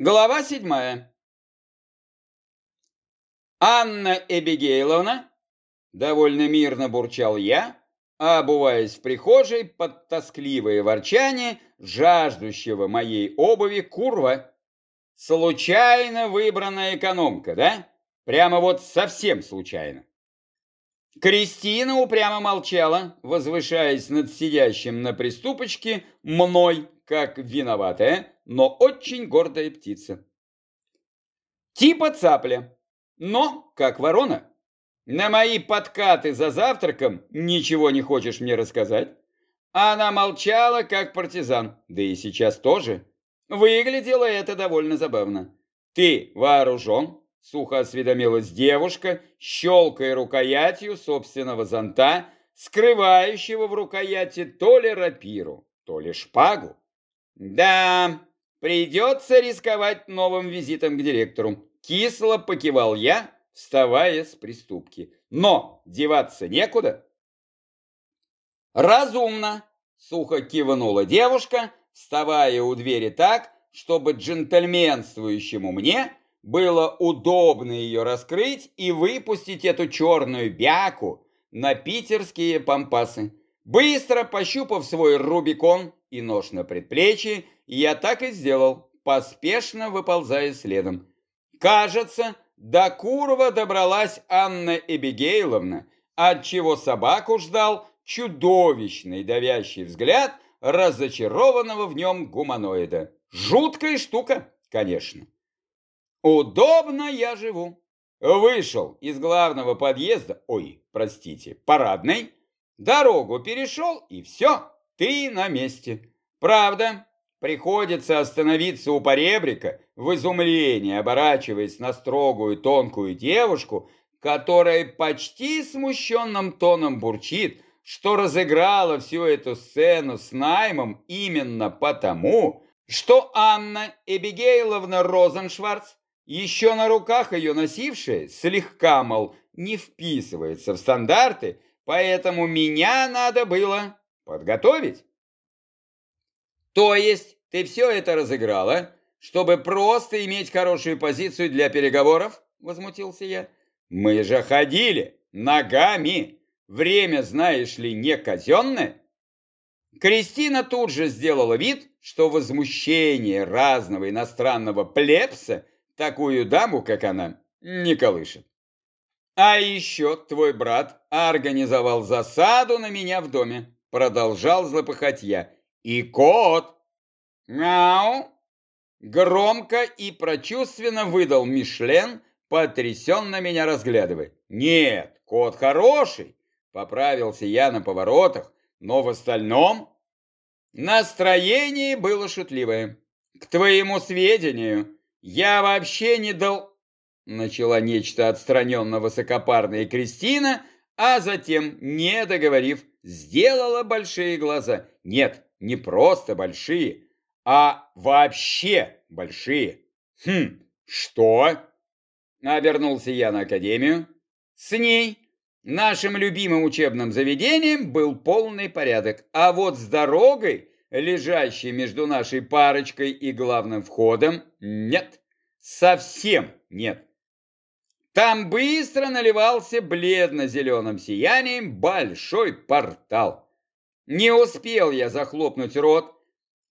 Глава седьмая. Анна Эбигейловна, довольно мирно бурчал я, обуваясь в прихожей под тоскливое ворчание жаждущего моей обуви курва. Случайно выбранная экономка, да? Прямо вот совсем случайно. Кристина упрямо молчала, возвышаясь над сидящим на приступочке мной, как виноватая, но очень гордая птица. Типа цапля, но как ворона. На мои подкаты за завтраком ничего не хочешь мне рассказать? Она молчала, как партизан, да и сейчас тоже. Выглядело это довольно забавно. Ты вооружен? Сухо осведомилась девушка, щелкая рукоятью собственного зонта, скрывающего в рукояти то ли рапиру, то ли шпагу. Да, придется рисковать новым визитом к директору. Кисло покивал я, вставая с приступки. Но деваться некуда. Разумно, сухо кивнула девушка, вставая у двери так, чтобы джентльменствующему мне было удобно ее раскрыть и выпустить эту черную бяку на питерские пампасы. Быстро пощупав свой Рубикон и нож на предплечье, я так и сделал, поспешно выползая следом. Кажется, до Курова добралась Анна Эбигейловна, отчего собаку ждал чудовищный давящий взгляд разочарованного в нем гуманоида. Жуткая штука, конечно. Удобно я живу. Вышел из главного подъезда, ой, простите, парадной, дорогу перешел и все, ты на месте. Правда, приходится остановиться у поребрика, в изумлении оборачиваясь на строгую тонкую девушку, которая почти смущенным тоном бурчит, что разыграла всю эту сцену с наймом именно потому, что Анна Эбигейловна Розеншварц еще на руках ее носившая, слегка, мол, не вписывается в стандарты, поэтому меня надо было подготовить. То есть ты все это разыграла, чтобы просто иметь хорошую позицию для переговоров? Возмутился я. Мы же ходили ногами. Время, знаешь ли, не казенное. Кристина тут же сделала вид, что возмущение разного иностранного плебса такую даму, как она, не колышет. А еще твой брат организовал засаду на меня в доме, продолжал злопыхать я. И кот! Мяу! Громко и прочувственно выдал Мишлен, потрясенно меня разглядывая. Нет, кот хороший, поправился я на поворотах, но в остальном настроение было шутливое. К твоему сведению, я вообще не дал... Начала нечто отстраненно высокопарная Кристина, а затем, не договорив, сделала большие глаза. Нет, не просто большие, а вообще большие. Хм, что? Обернулся я на академию. С ней, нашим любимым учебным заведением, был полный порядок. А вот с дорогой лежащий между нашей парочкой и главным входом, нет, совсем нет. Там быстро наливался бледно-зеленым сиянием большой портал. Не успел я захлопнуть рот,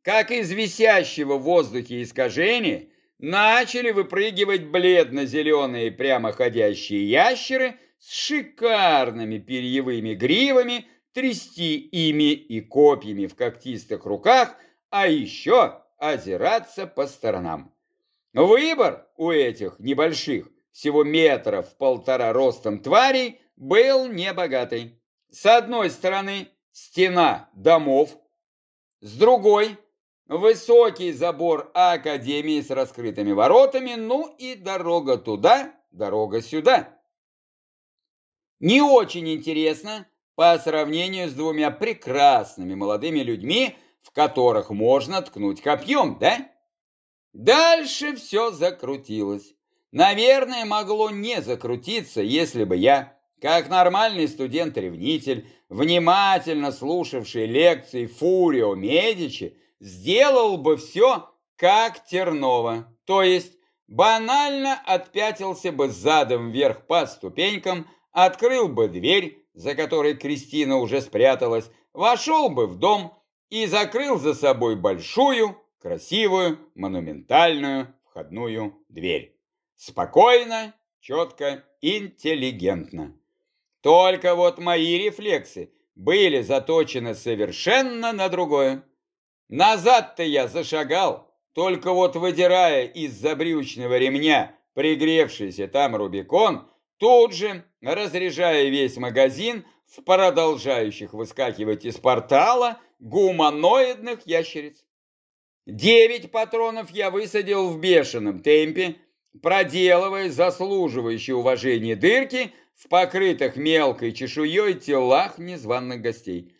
как из висящего в воздухе искажения начали выпрыгивать бледно-зеленые прямоходящие ящеры с шикарными перьевыми гривами, трясти ими и копьями в когтистых руках, а еще озираться по сторонам. Выбор у этих небольших, всего метров полтора ростом тварей, был небогатый. С одной стороны стена домов, с другой высокий забор академии с раскрытыми воротами, ну и дорога туда, дорога сюда. Не очень интересно, по сравнению с двумя прекрасными молодыми людьми, в которых можно ткнуть копьем, да? Дальше все закрутилось. Наверное, могло не закрутиться, если бы я, как нормальный студент-ревнитель, внимательно слушавший лекции Фурио Медичи, сделал бы все как Тернова, то есть банально отпятился бы задом вверх по ступенькам, открыл бы дверь, за которой Кристина уже спряталась, вошел бы в дом и закрыл за собой большую, красивую, монументальную входную дверь. Спокойно, четко, интеллигентно. Только вот мои рефлексы были заточены совершенно на другое. Назад-то я зашагал, только вот выдирая из забрючного ремня пригревшийся там Рубикон, тут же, разряжая весь магазин в продолжающих выскакивать из портала гуманоидных ящериц. Девять патронов я высадил в бешеном темпе, проделывая заслуживающие уважения дырки в покрытых мелкой чешуей телах незваных гостей.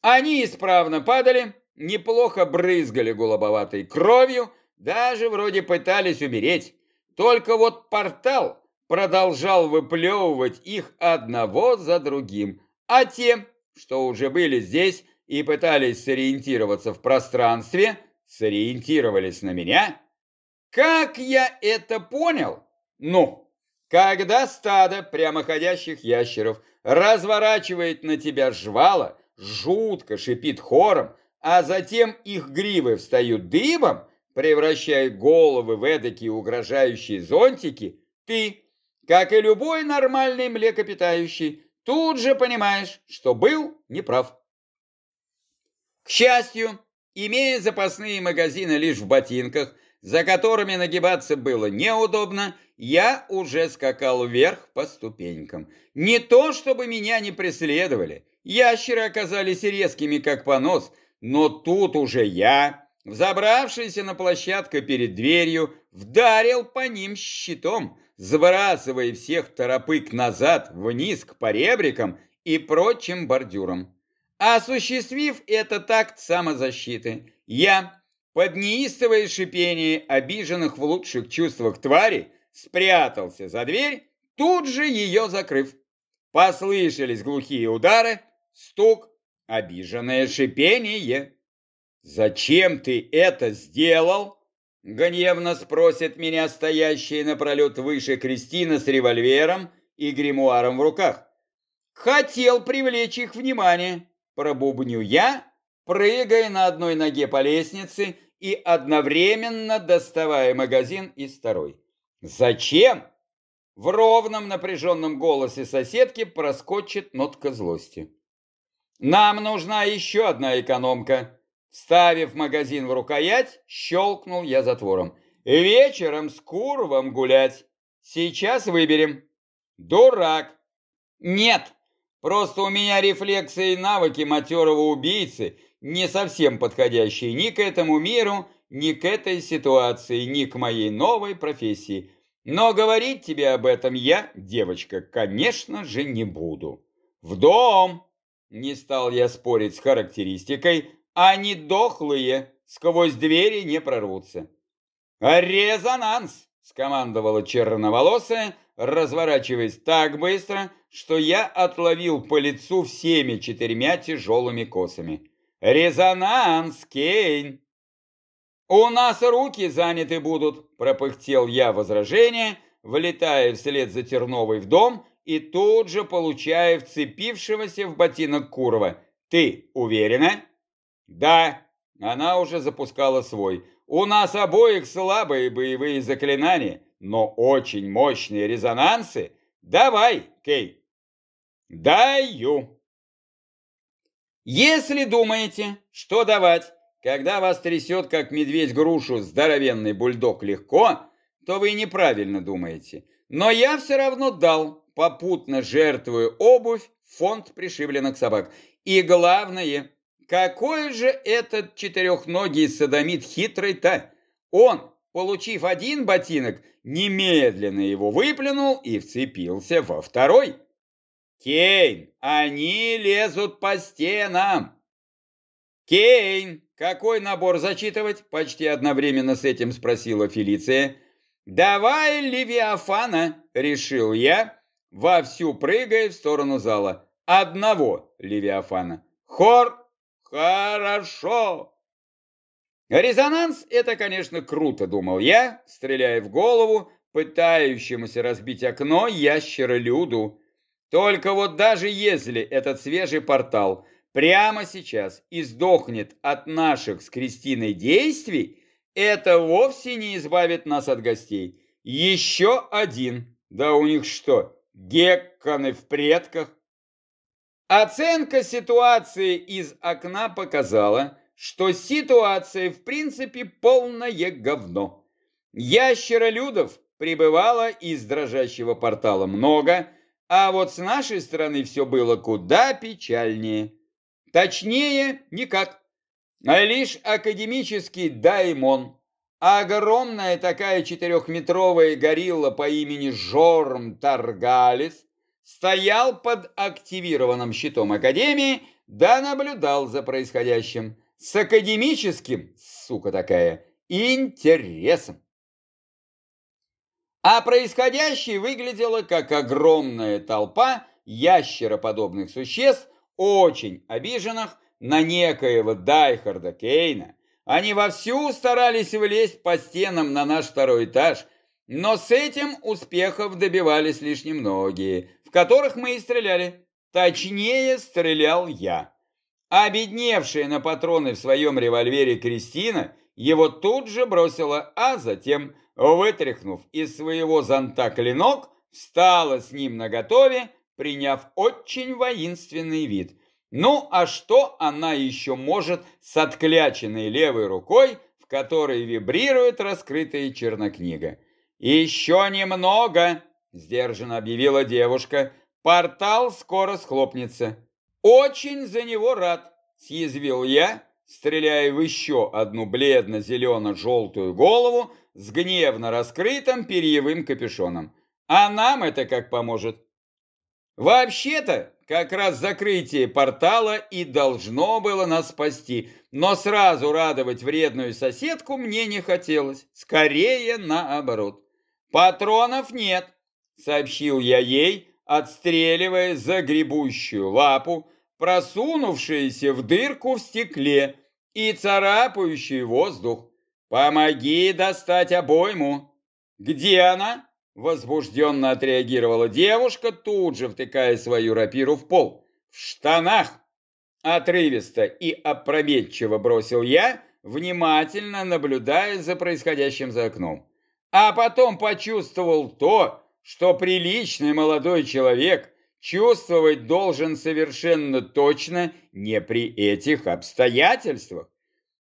Они исправно падали, неплохо брызгали голубоватой кровью, даже вроде пытались умереть. Только вот портал продолжал выплевывать их одного за другим, а те, что уже были здесь и пытались сориентироваться в пространстве, сориентировались на меня? Как я это понял? Ну, когда стадо прямоходящих ящеров разворачивает на тебя жвала, жутко шипит хором, а затем их гривы встают дыбом, превращая головы в эдакие угрожающие зонтики, ты, как и любой нормальный млекопитающий, тут же понимаешь, что был неправ. К счастью, имея запасные магазины лишь в ботинках, за которыми нагибаться было неудобно, я уже скакал вверх по ступенькам. Не то, чтобы меня не преследовали. Ящеры оказались резкими, как понос, но тут уже я, взобравшийся на площадку перед дверью, вдарил по ним щитом, сбрасывая всех торопык назад, вниз к поребрикам и прочим бордюрам. Осуществив этот акт самозащиты, я, под неистовое шипение обиженных в лучших чувствах тварей, спрятался за дверь, тут же ее закрыв. Послышались глухие удары, стук, обиженное шипение. «Зачем ты это сделал?» Гневно спросит меня стоящая напролет выше Кристина с револьвером и гримуаром в руках. «Хотел привлечь их внимание», пробубню я, прыгая на одной ноге по лестнице и одновременно доставая магазин из второй. «Зачем?» В ровном напряженном голосе соседки проскочит нотка злости. «Нам нужна еще одна экономка». Вставив магазин в рукоять, щелкнул я затвором. «Вечером с Куровым гулять. Сейчас выберем». «Дурак». «Нет, просто у меня рефлексы и навыки матерого убийцы, не совсем подходящие ни к этому миру, ни к этой ситуации, ни к моей новой профессии. Но говорить тебе об этом я, девочка, конечно же, не буду. В дом! Не стал я спорить с характеристикой, они дохлые, сквозь двери не прорвутся. «Резонанс!» — скомандовала черноволосая, разворачиваясь так быстро, что я отловил по лицу всеми четырьмя тяжелыми косами. «Резонанс, Кейн!» «У нас руки заняты будут», – пропыхтел я возражение, влетая вслед за Терновой в дом и тут же получая вцепившегося в ботинок Курова. «Ты уверена?» «Да», – она уже запускала свой. «У нас обоих слабые боевые заклинания, но очень мощные резонансы. Давай, Кей!» «Даю!» «Если думаете, что давать, когда вас трясет, как медведь грушу, здоровенный бульдог легко, то вы неправильно думаете. Но я все равно дал, попутно жертвую обувь, фонд пришибленных собак. И главное, какой же этот четырехногий садомит хитрый-то? Он, получив один ботинок, немедленно его выплюнул и вцепился во второй. Кейн, они лезут по стенам. Кейн, какой набор зачитывать? Почти одновременно с этим спросила Фелиция. Давай Левиафана, решил я, вовсю прыгая в сторону зала. Одного Левиафана. Хор, хорошо. Резонанс – это, конечно, круто, думал я, стреляя в голову пытающемуся разбить окно ящера-люду. Только вот даже если этот свежий портал прямо сейчас издохнет от наших с Кристиной действий, это вовсе не избавит нас от гостей. Еще один. Да у них что, гекканы в предках? Оценка ситуации из окна показала, что ситуация в принципе полное говно. Ящеролюдов прибывало из дрожащего портала много, а вот с нашей стороны все было куда печальнее. Точнее, никак. Лишь академический даймон, огромная такая четырехметровая горилла по имени Жорм Таргалис, стоял под активированным щитом Академии, да наблюдал за происходящим с академическим, сука такая, интересом. А происходящее выглядело как огромная толпа ящероподобных существ, очень обиженных на некоего Дайхарда Кейна. Они вовсю старались влезть по стенам на наш второй этаж, но с этим успехов добивались лишь немногие, в которых мы и стреляли. Точнее, стрелял я. Обедневшая на патроны в своем револьвере Кристина его тут же бросила, а затем, вытряхнув из своего зонта клинок, встала с ним наготове, приняв очень воинственный вид. Ну, а что она еще может с откляченной левой рукой, в которой вибрирует раскрытая чернокнига? «Еще немного!» – сдержанно объявила девушка. «Портал скоро схлопнется». «Очень за него рад», — съязвил я, стреляя в еще одну бледно-зелено-желтую голову с гневно раскрытым перьевым капюшоном. «А нам это как поможет?» «Вообще-то, как раз закрытие портала и должно было нас спасти, но сразу радовать вредную соседку мне не хотелось, скорее наоборот. Патронов нет», — сообщил я ей, отстреливая загребущую лапу, просунувшиеся в дырку в стекле и царапающий воздух. «Помоги достать обойму!» «Где она?» – возбужденно отреагировала девушка, тут же втыкая свою рапиру в пол. «В штанах!» Отрывисто и опрометчиво бросил я, внимательно наблюдая за происходящим за окном. А потом почувствовал то, что приличный молодой человек чувствовать должен совершенно точно не при этих обстоятельствах.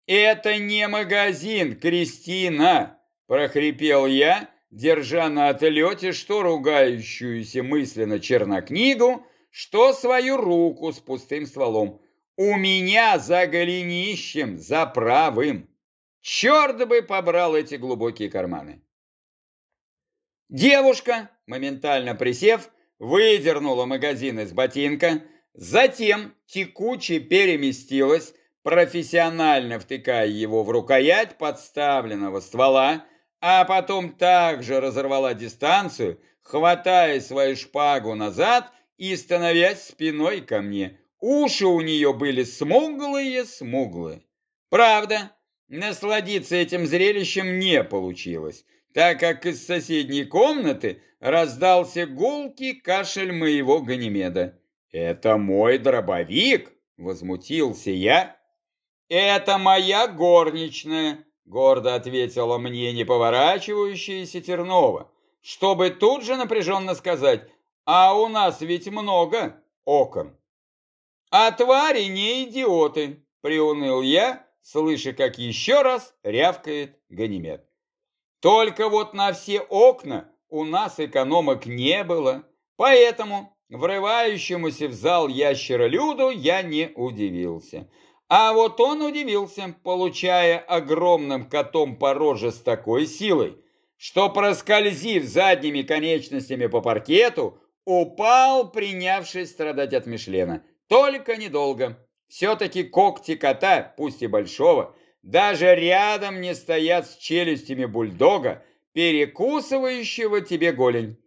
«Это не магазин, Кристина!» – прохрипел я, держа на отлете что ругающуюся мысленно чернокнигу, что свою руку с пустым стволом. «У меня за голенищем, за правым!» Черт бы побрал эти глубокие карманы. Девушка, моментально присев, выдернула магазин из ботинка, затем текуче переместилась, профессионально втыкая его в рукоять подставленного ствола, а потом также разорвала дистанцию, хватая свою шпагу назад и становясь спиной ко мне. Уши у нее были смуглые-смуглые. Правда, насладиться этим зрелищем не получилось так как из соседней комнаты раздался гулкий кашель моего Ганимеда. «Это мой дробовик!» — возмутился я. «Это моя горничная!» — гордо ответила мне не поворачивающаяся Тернова, чтобы тут же напряженно сказать, «А у нас ведь много окон!» «А твари не идиоты!» — приуныл я, слыша, как еще раз рявкает Ганимед. Только вот на все окна у нас экономок не было, поэтому врывающемуся в зал ящеролюду я не удивился. А вот он удивился, получая огромным котом по роже с такой силой, что, проскользив задними конечностями по паркету, упал, принявшись страдать от Мишлена. Только недолго. Все-таки когти кота, пусть и большого, даже рядом не стоят с челюстями бульдога, перекусывающего тебе голень.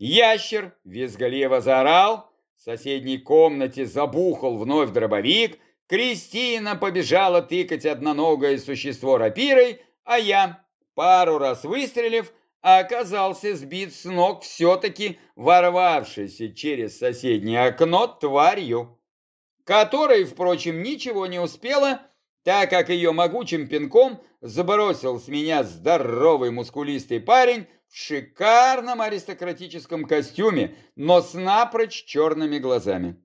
Ящер визгливо заорал, в соседней комнате забухал вновь дробовик, Кристина побежала тыкать одноногое существо рапирой, а я, пару раз выстрелив, оказался сбит с ног все-таки ворвавшейся через соседнее окно тварью, которой, впрочем, ничего не успела, так как ее могучим пинком забросил с меня здоровый мускулистый парень в шикарном аристократическом костюме, но с напрочь черными глазами.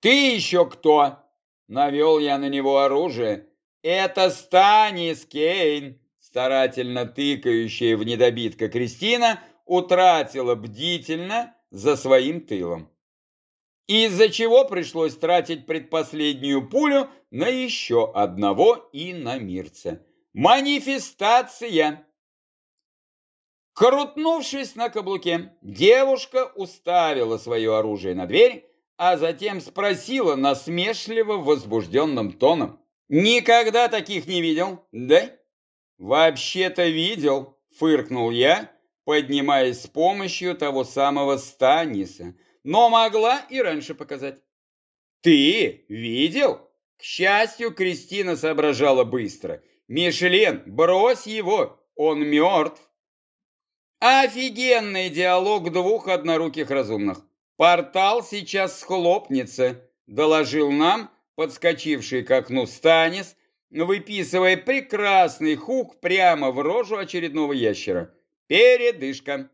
«Ты еще кто?» — навел я на него оружие. «Это Станис Кейн!» Старательно тыкающая в недобитка Кристина утратила бдительно за своим тылом. Из-за чего пришлось тратить предпоследнюю пулю на еще одного иномирца. Манифестация! Крутнувшись на каблуке, девушка уставила свое оружие на дверь, а затем спросила насмешливо возбужденным тоном. «Никогда таких не видел, да?» «Вообще-то видел», — фыркнул я, поднимаясь с помощью того самого Станиса, но могла и раньше показать. «Ты видел?» К счастью, Кристина соображала быстро. «Мишлен, брось его, он мертв». Офигенный диалог двух одноруких разумных. «Портал сейчас схлопнется», — доложил нам подскочивший к окну Станис, выписывая прекрасный хук прямо в рожу очередного ящера. Передышка.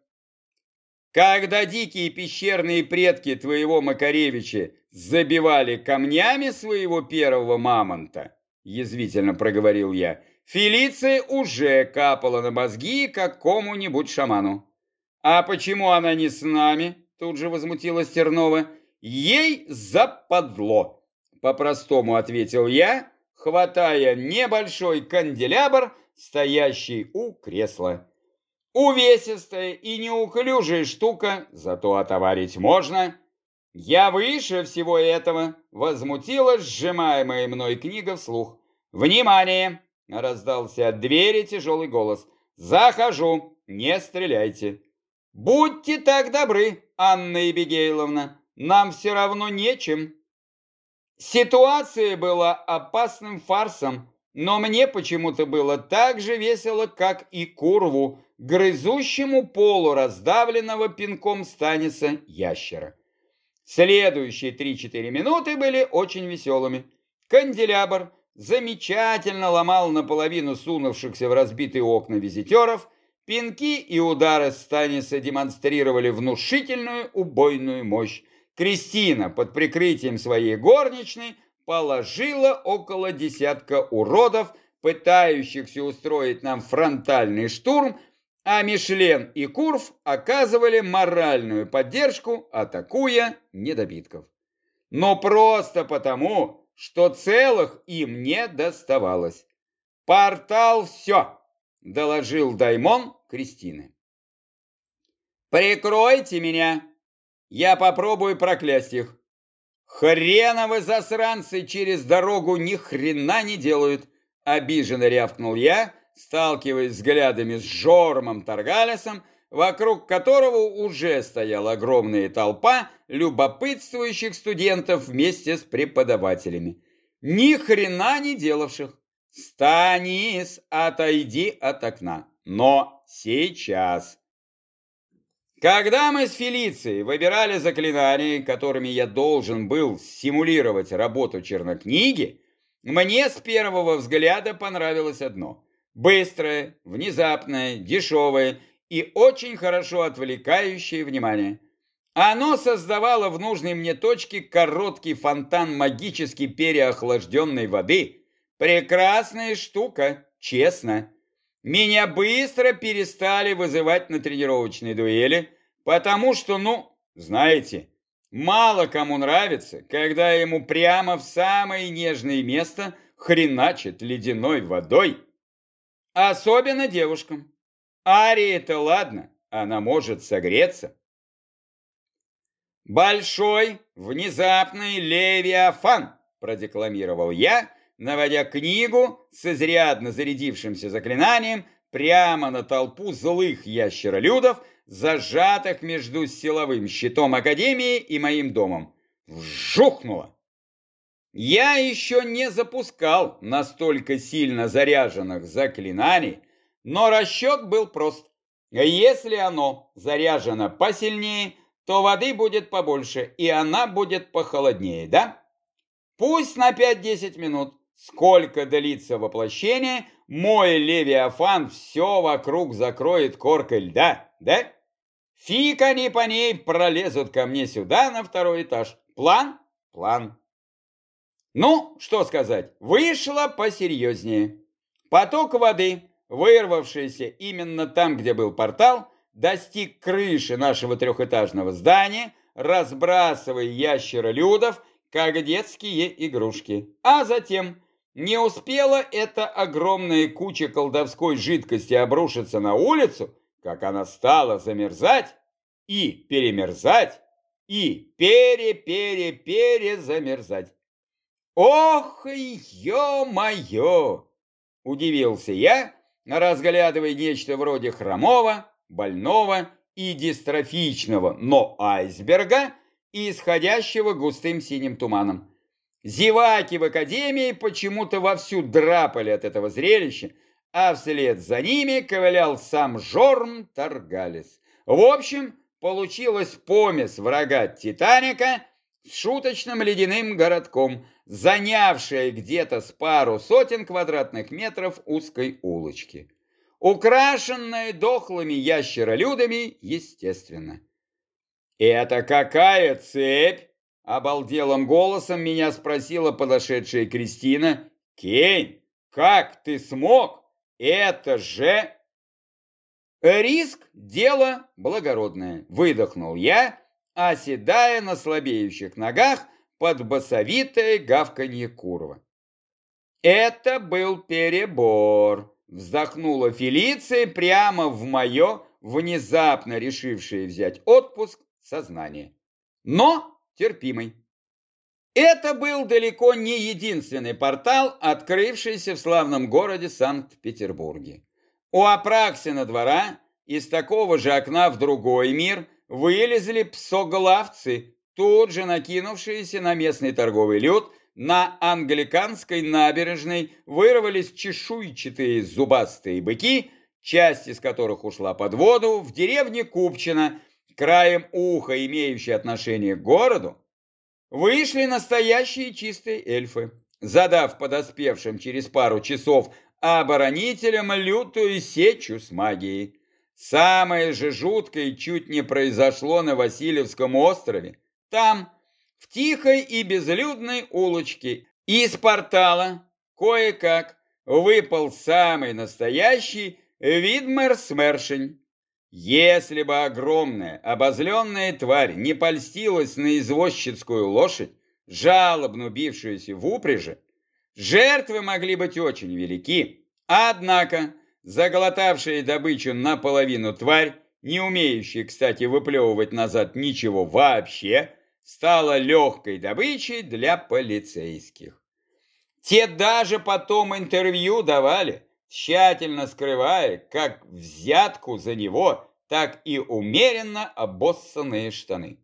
Когда дикие пещерные предки твоего Макаревича забивали камнями своего первого мамонта, язвительно проговорил я, Фелиция уже капала на мозги какому-нибудь шаману. А почему она не с нами? Тут же возмутилась Тернова. Ей западло. По-простому ответил я, хватая небольшой канделябр, стоящий у кресла. Увесистая и неуклюжая штука, зато отоварить можно. Я выше всего этого, возмутилась сжимаемая мной книга вслух. «Внимание!» — раздался от двери тяжелый голос. «Захожу, не стреляйте!» «Будьте так добры, Анна Ебигейловна, нам все равно нечем». Ситуация была опасным фарсом, но мне почему-то было так же весело, как и Курву, грызущему полу раздавленного пинком Станиса ящера. Следующие 3-4 минуты были очень веселыми. Канделябр замечательно ломал наполовину сунувшихся в разбитые окна визитеров – Пинки и удары Станиса демонстрировали внушительную убойную мощь. Кристина под прикрытием своей горничной положила около десятка уродов, пытающихся устроить нам фронтальный штурм, а Мишлен и Курф оказывали моральную поддержку, атакуя недобитков. Но просто потому, что целых им не доставалось. Портал все, доложил Даймон Кристины. «Прикройте меня! Я попробую проклясть их!» «Хреновы засранцы через дорогу ни хрена не делают!» Обиженно рявкнул я, сталкиваясь взглядами с Жормом Таргалесом, вокруг которого уже стояла огромная толпа любопытствующих студентов вместе с преподавателями. Ни хрена не делавших. «Станис, отойди от окна!» Но сейчас. Когда мы с Фелицией выбирали заклинания, которыми я должен был симулировать работу чернокниги, мне с первого взгляда понравилось одно. Быстрое, внезапное, дешевое и очень хорошо отвлекающее внимание. Оно создавало в нужной мне точке короткий фонтан магически переохлажденной воды. Прекрасная штука, честно. Меня быстро перестали вызывать на тренировочные дуэли, потому что, ну, знаете, мало кому нравится, когда ему прямо в самое нежное место хреначит ледяной водой. Особенно девушкам. Ария-то ладно, она может согреться. «Большой, внезапный левиафан», продекламировал я, наводя книгу с изрядно зарядившимся заклинанием прямо на толпу злых ящеролюдов, зажатых между силовым щитом Академии и моим домом. Вжухнуло! Я еще не запускал настолько сильно заряженных заклинаний, но расчет был прост. Если оно заряжено посильнее, то воды будет побольше, и она будет похолоднее, да? Пусть на 5-10 минут. Сколько длится воплощение, мой Левиафан все вокруг закроет коркой льда, да? Фиг они по ней пролезут ко мне сюда на второй этаж. План? План. Ну, что сказать, вышло посерьезнее. Поток воды, вырвавшийся именно там, где был портал, достиг крыши нашего трехэтажного здания, разбрасывая ящеролюдов, как детские игрушки. А затем не успела эта огромная куча колдовской жидкости обрушиться на улицу, как она стала замерзать и перемерзать, и пере-пере-перезамерзать. «Ох, ё-моё!» – удивился я, разглядывая нечто вроде хромого, больного и дистрофичного, но айсберга, исходящего густым синим туманом. Зеваки в академии почему-то вовсю драпали от этого зрелища, а вслед за ними ковылял сам Жорм Таргалис. В общем, получилась помесь врага Титаника с шуточным ледяным городком, занявшая где-то с пару сотен квадратных метров узкой улочки. Украшенная дохлыми ящеролюдами, естественно. «Это какая цепь?» Обалделым голосом меня спросила подошедшая Кристина. «Кейн, как ты смог? Это же...» «Риск – дело благородное», – выдохнул я, оседая на слабеющих ногах под басовитое гавканье курва. «Это был перебор», – вздохнула Фелиция прямо в мое, внезапно решившее взять отпуск, сознание. «Но терпимый». Это был далеко не единственный портал, открывшийся в славном городе Санкт-Петербурге. У Апраксина двора из такого же окна в другой мир вылезли псоглавцы, тут же накинувшиеся на местный торговый люд, на англиканской набережной вырвались чешуйчатые зубастые быки, часть из которых ушла под воду, в деревне Купчино, краем уха имеющие отношение к городу, Вышли настоящие чистые эльфы, задав подоспевшим через пару часов оборонителям лютую сечу с магией. Самое же жуткое чуть не произошло на Васильевском острове. Там, в тихой и безлюдной улочке, из портала кое-как выпал самый настоящий Видмер-смершень. Если бы огромная, обозленная тварь не польстилась на извозчицкую лошадь, жалобно бившуюся в упряжи, жертвы могли быть очень велики. Однако, заглотавшая добычу наполовину тварь, не умеющая, кстати, выплевывать назад ничего вообще, стала легкой добычей для полицейских. Те даже потом интервью давали, тщательно скрывая как взятку за него, так и умеренно обоссанные штаны.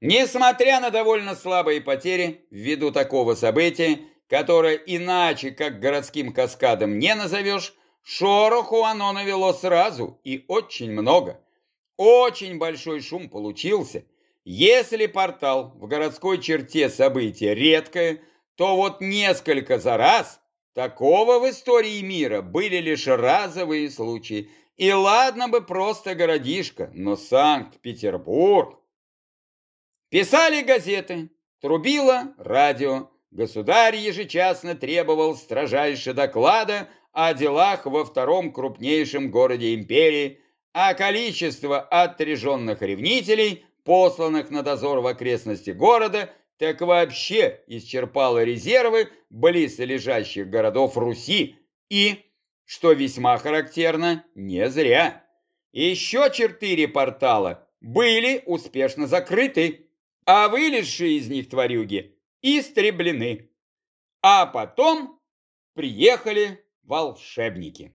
Несмотря на довольно слабые потери ввиду такого события, которое иначе как городским каскадом не назовешь, шороху оно навело сразу и очень много. Очень большой шум получился. Если портал в городской черте события редкое, то вот несколько за раз Такого в истории мира были лишь разовые случаи. И ладно бы просто городишко, но Санкт-Петербург. Писали газеты, трубило радио. Государь ежечасно требовал строжайше доклада о делах во втором крупнейшем городе империи, а количество отряженных ревнителей, посланных на дозор в окрестности города, так вообще исчерпала резервы близ лежащих городов Руси и, что весьма характерно, не зря. Еще четыре портала были успешно закрыты, а вылезшие из них тварюги истреблены. А потом приехали волшебники.